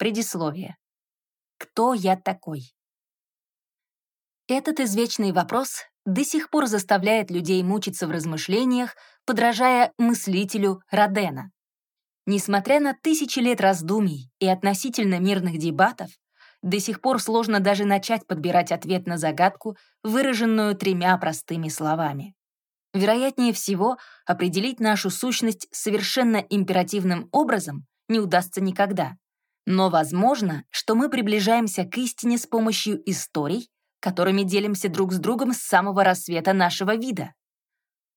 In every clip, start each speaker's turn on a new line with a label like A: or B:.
A: Предисловие. Кто я такой? Этот извечный вопрос до сих пор заставляет людей мучиться в размышлениях, подражая мыслителю Родена. Несмотря на тысячи лет раздумий и относительно мирных дебатов, до сих пор сложно даже начать подбирать ответ на загадку, выраженную тремя простыми словами. Вероятнее всего, определить нашу сущность совершенно императивным образом не удастся никогда. Но возможно, что мы приближаемся к истине с помощью историй, которыми делимся друг с другом с самого рассвета нашего вида.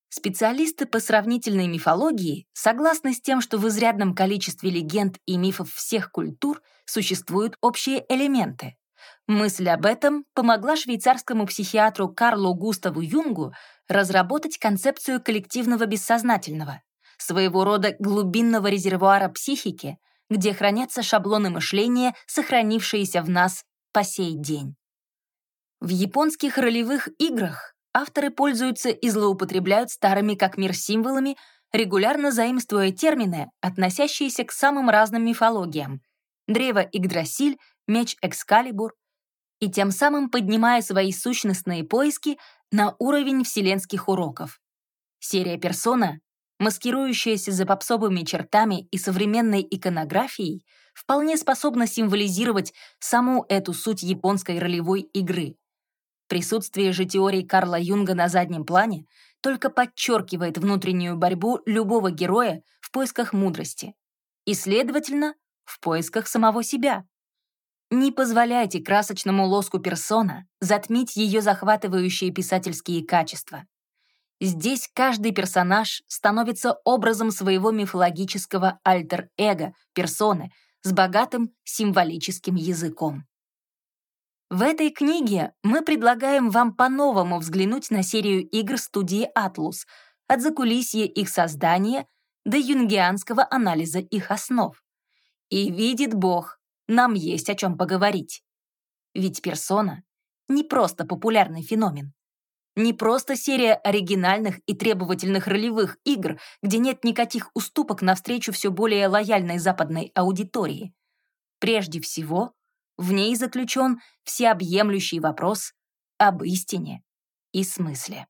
A: Специалисты по сравнительной мифологии согласны с тем, что в изрядном количестве легенд и мифов всех культур существуют общие элементы. Мысль об этом помогла швейцарскому психиатру Карлу Густаву Юнгу разработать концепцию коллективного бессознательного, своего рода глубинного резервуара психики, где хранятся шаблоны мышления, сохранившиеся в нас по сей день. В японских ролевых играх авторы пользуются и злоупотребляют старыми как мир символами, регулярно заимствуя термины, относящиеся к самым разным мифологиям — древо Игдрасиль, меч Экскалибур, и тем самым поднимая свои сущностные поиски на уровень вселенских уроков. Серия «Персона», маскирующаяся за попсовыми чертами и современной иконографией, вполне способна символизировать саму эту суть японской ролевой игры — Присутствие же теории Карла Юнга на заднем плане только подчеркивает внутреннюю борьбу любого героя в поисках мудрости и, следовательно, в поисках самого себя. Не позволяйте красочному лоску персона затмить ее захватывающие писательские качества. Здесь каждый персонаж становится образом своего мифологического альтер-эго, персоны, с богатым символическим языком. В этой книге мы предлагаем вам по-новому взглянуть на серию игр студии Atlus, от закулисья их создания до юнгианского анализа их основ. И видит Бог, нам есть о чем поговорить. Ведь персона — не просто популярный феномен. Не просто серия оригинальных и требовательных ролевых игр, где нет никаких уступок навстречу все более лояльной западной аудитории. Прежде всего, в ней заключен всеобъемлющий вопрос об истине и смысле.